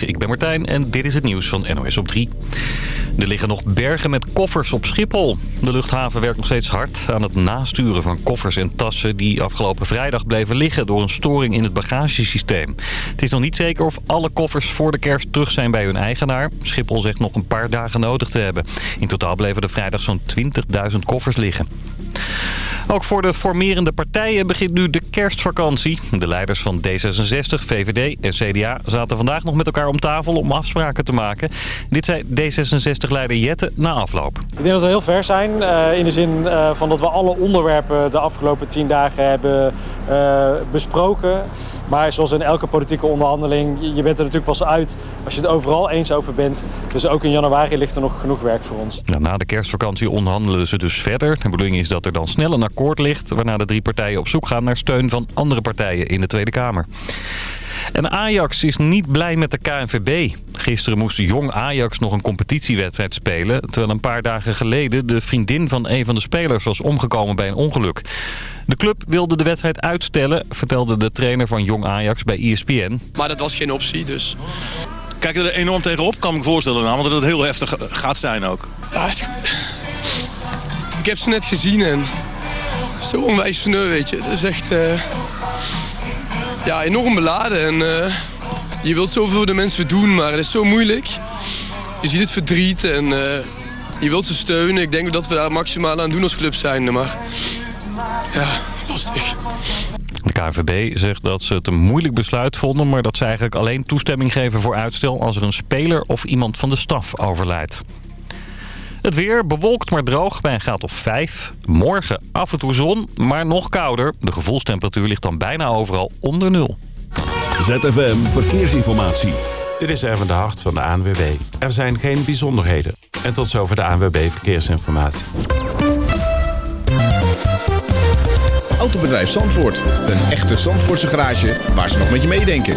Ik ben Martijn en dit is het nieuws van NOS op 3. Er liggen nog bergen met koffers op Schiphol. De luchthaven werkt nog steeds hard aan het nasturen van koffers en tassen... die afgelopen vrijdag bleven liggen door een storing in het bagagesysteem. Het is nog niet zeker of alle koffers voor de kerst terug zijn bij hun eigenaar. Schiphol zegt nog een paar dagen nodig te hebben. In totaal bleven er vrijdag zo'n 20.000 koffers liggen. Ook voor de formerende partijen begint nu de kerstvakantie. De leiders van D66, VVD en CDA zaten vandaag nog met elkaar om tafel om afspraken te maken. Dit zei D66-leider Jette na afloop. Ik denk dat we heel ver zijn. Uh, in de zin uh, van dat we alle onderwerpen de afgelopen tien dagen hebben uh, besproken. Maar zoals in elke politieke onderhandeling, je bent er natuurlijk pas uit als je het overal eens over bent. Dus ook in januari ligt er nog genoeg werk voor ons. Nou, na de kerstvakantie onderhandelen ze dus verder. De bedoeling is dat er dan snel een akkoord ligt... waarna de drie partijen op zoek gaan naar steun van andere partijen in de Tweede Kamer. En Ajax is niet blij met de KNVB. Gisteren moest jong Ajax nog een competitiewedstrijd spelen... terwijl een paar dagen geleden de vriendin van een van de spelers was omgekomen bij een ongeluk. De club wilde de wedstrijd uitstellen, vertelde de trainer van jong Ajax bij ESPN. Maar dat was geen optie, dus... Kijk er enorm tegenop, kan ik me voorstellen. Namelijk dat het heel heftig gaat zijn ook. Ja, ik heb ze net gezien en zo onwijs sneu, weet je. Het is echt uh, ja, enorm beladen. En, uh, je wilt zoveel voor de mensen doen, maar het is zo moeilijk. Je ziet het verdriet en uh, je wilt ze steunen. Ik denk dat we daar maximaal aan doen als club zijn. Maar ja, lastig. De KNVB zegt dat ze het een moeilijk besluit vonden... maar dat ze eigenlijk alleen toestemming geven voor uitstel... als er een speler of iemand van de staf overlijdt. Het weer bewolkt maar droog bij een graad of 5. Morgen af en toe zon, maar nog kouder. De gevoelstemperatuur ligt dan bijna overal onder nul. ZFM Verkeersinformatie. Dit is Erwin de Hart van de ANWB. Er zijn geen bijzonderheden. En tot zover de ANWB Verkeersinformatie. Autobedrijf Zandvoort. Een echte Zandvoortse garage waar ze nog met je meedenken.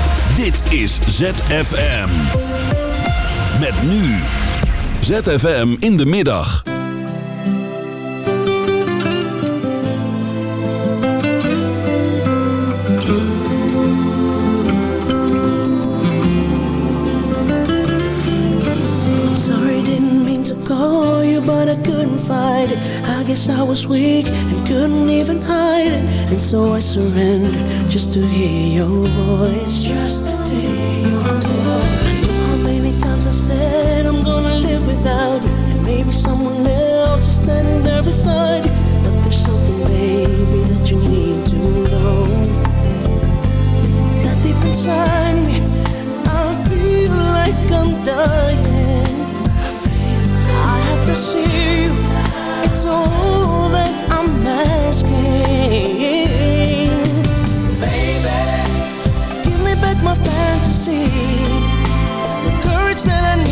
Dit is ZFM. Met nu. ZFM in de middag. but I couldn't fight it. I guess I was weak and couldn't even hide it. And so I surrendered just to hear your voice. I feel like I'm dying to see you. It's all that I'm asking. Baby, give me back my fantasy. The courage that I need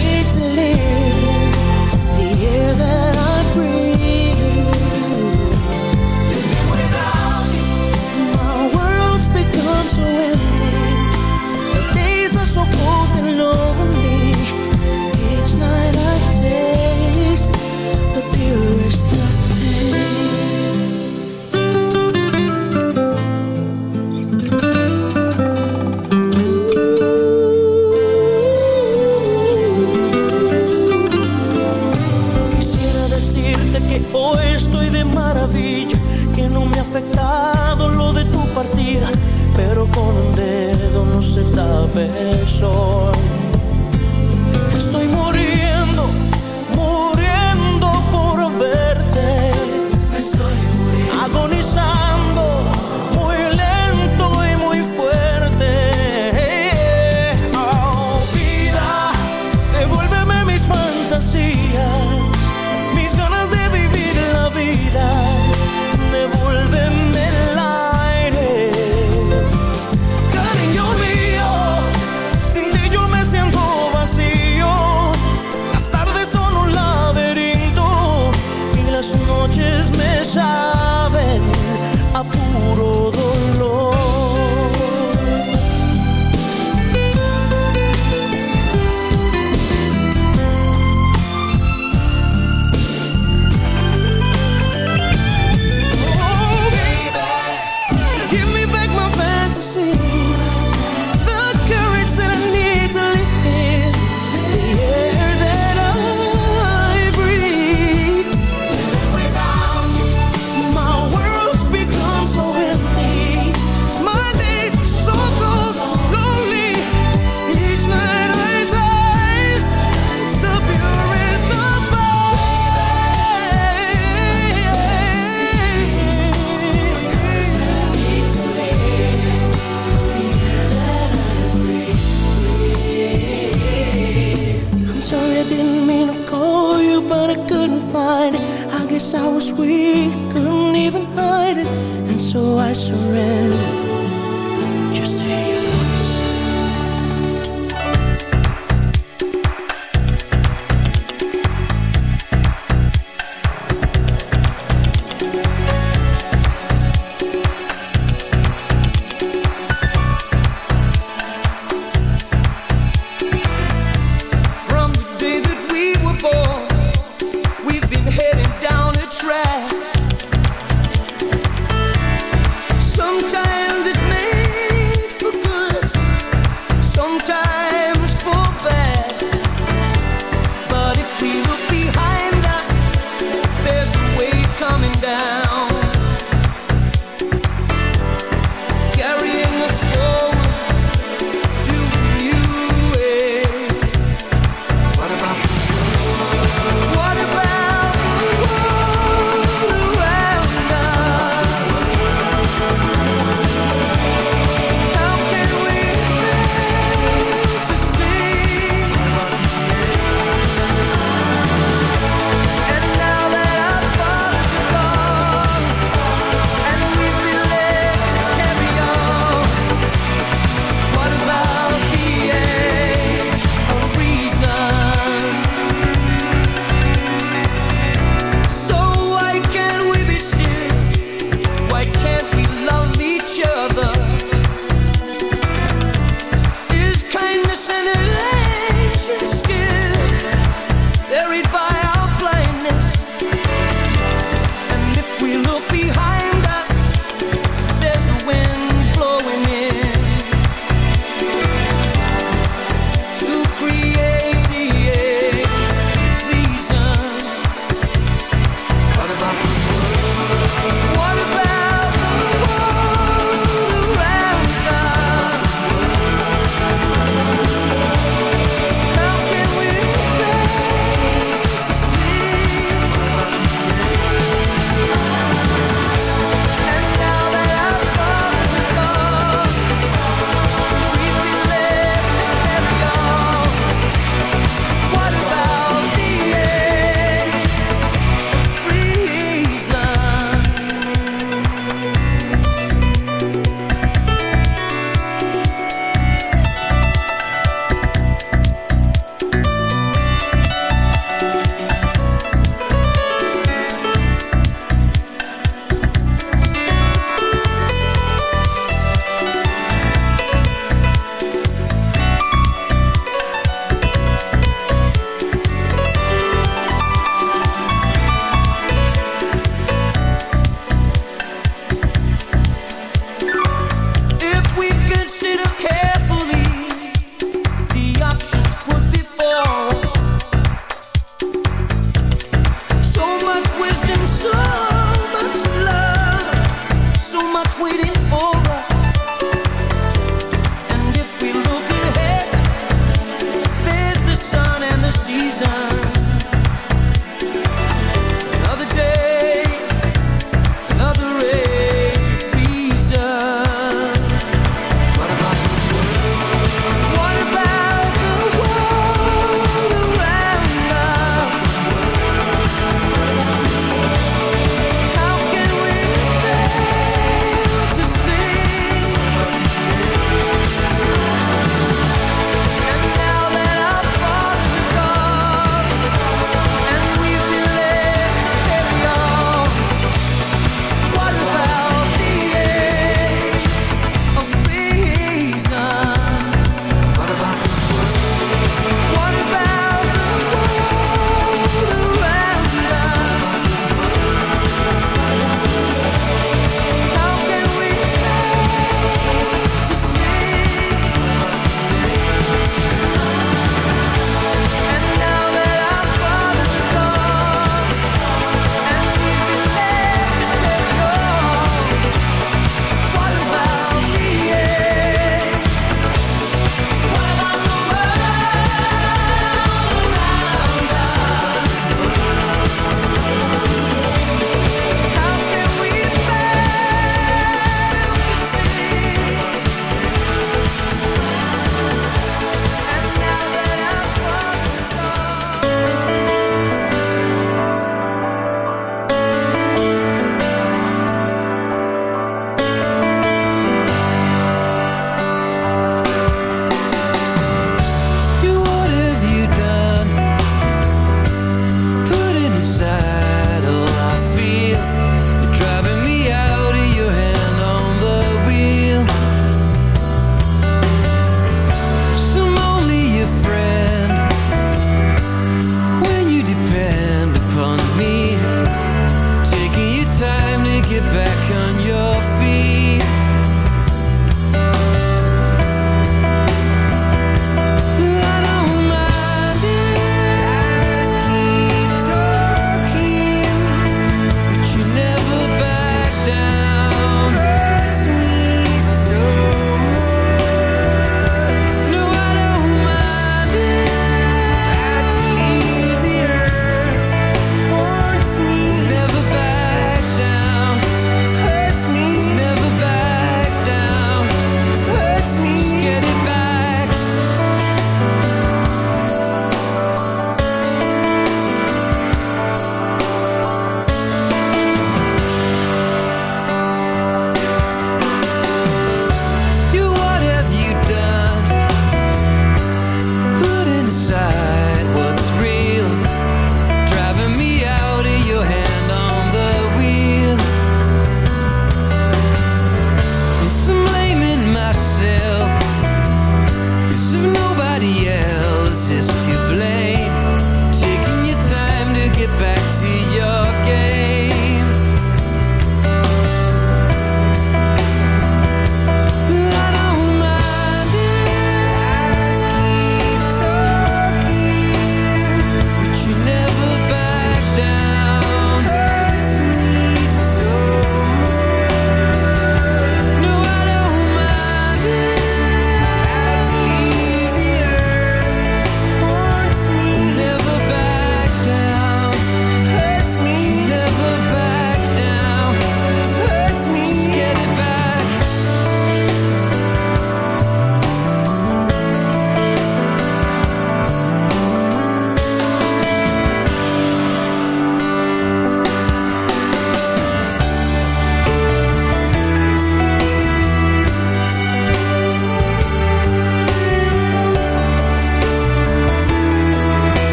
waiting for us.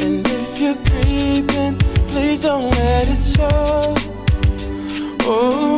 And if you're creeping, please don't let it show. Oh,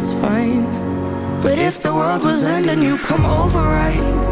it's fine. But if the world was ending, you come over, right?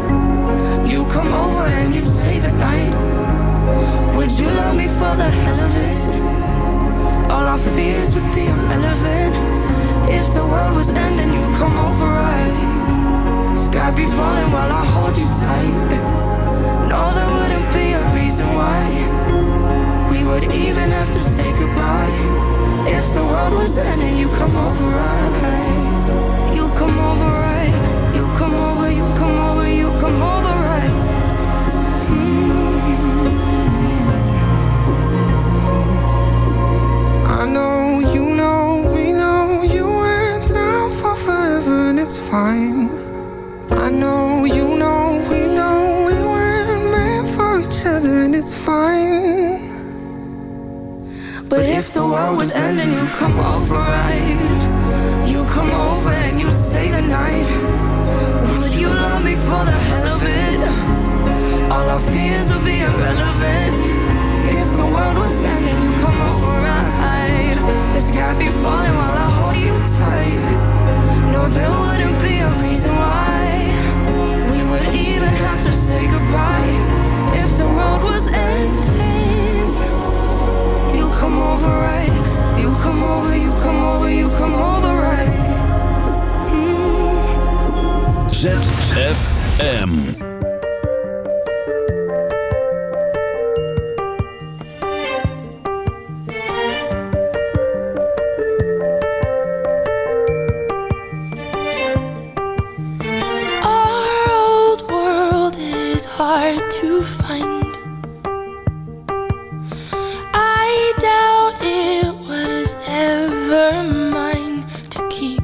mine to keep.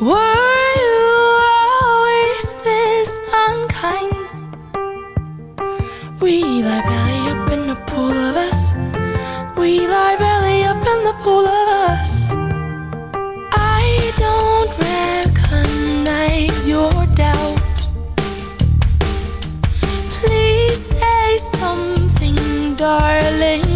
Were you always this unkind? We lie belly up in the pool of us. We lie belly up in the pool of us. I don't recognize your doubt. Please say something, darling.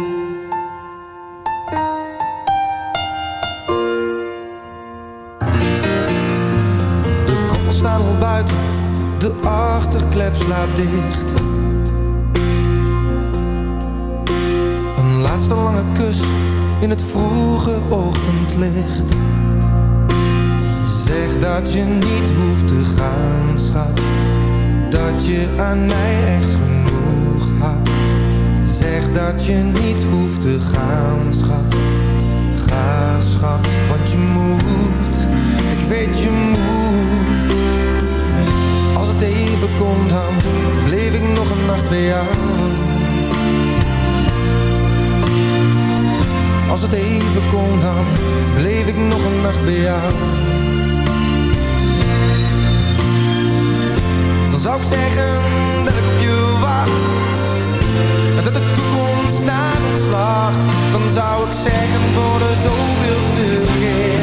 Zeg zeggen voor de zoveelste keer.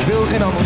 Ik wil geen ander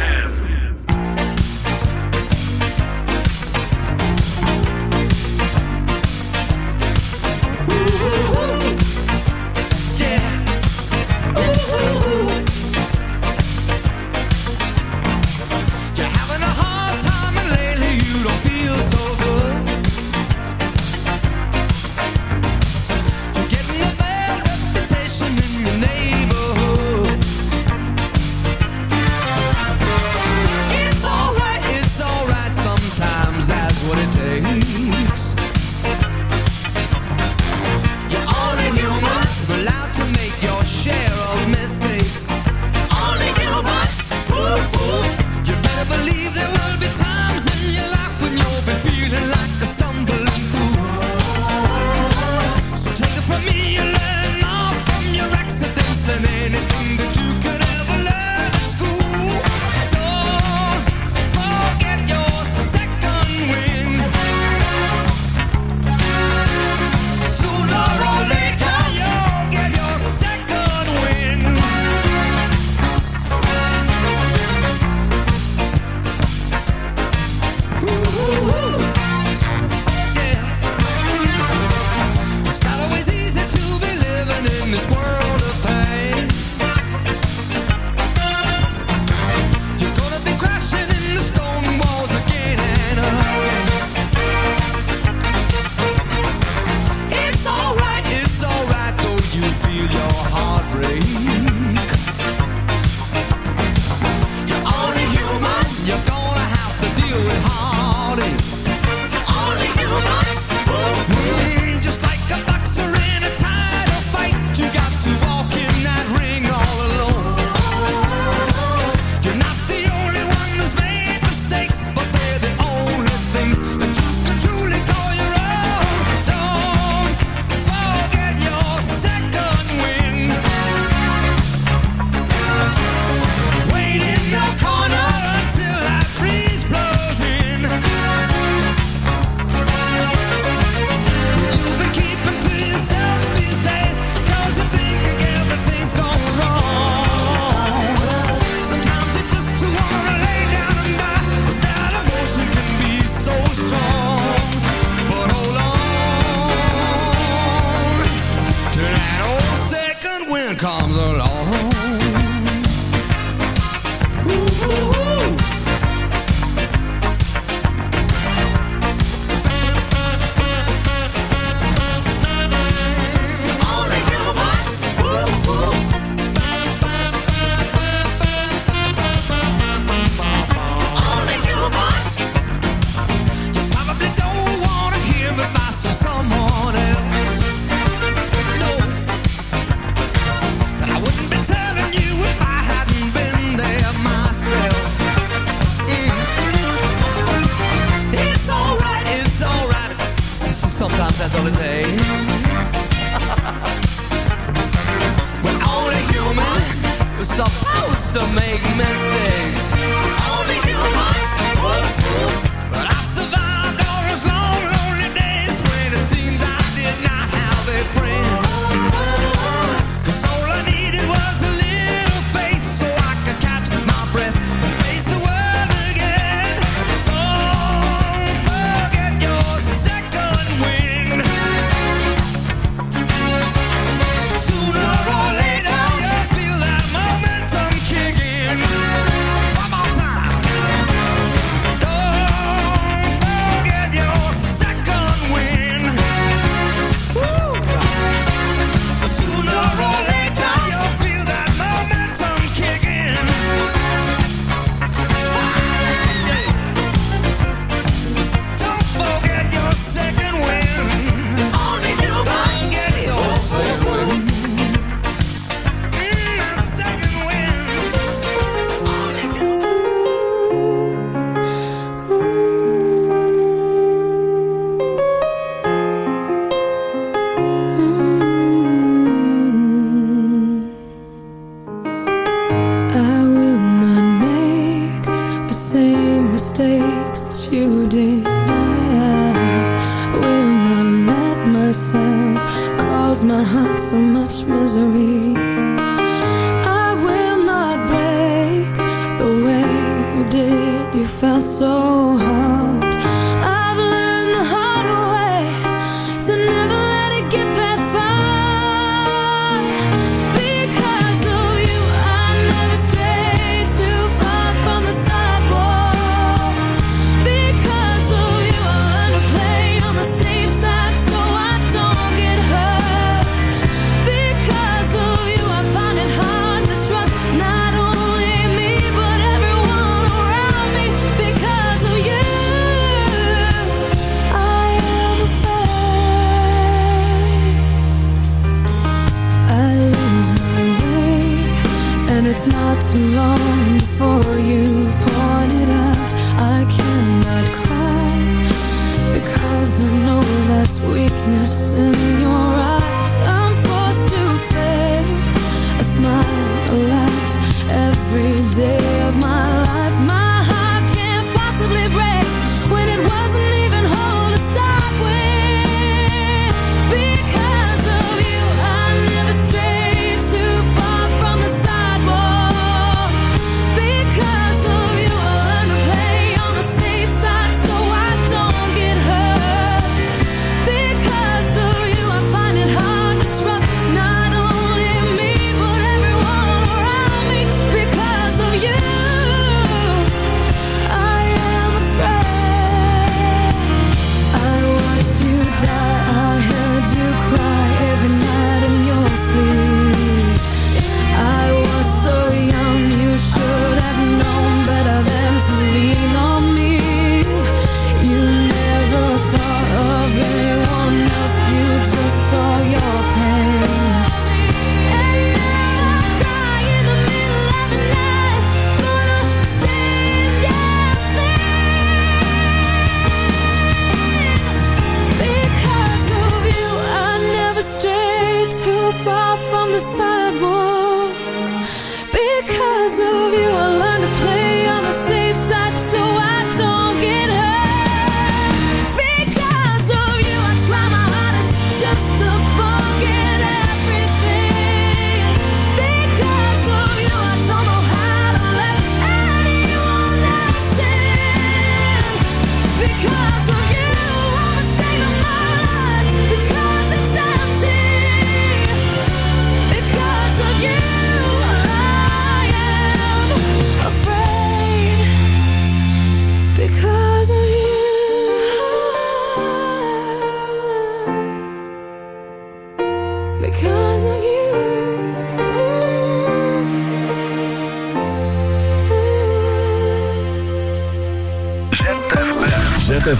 too long.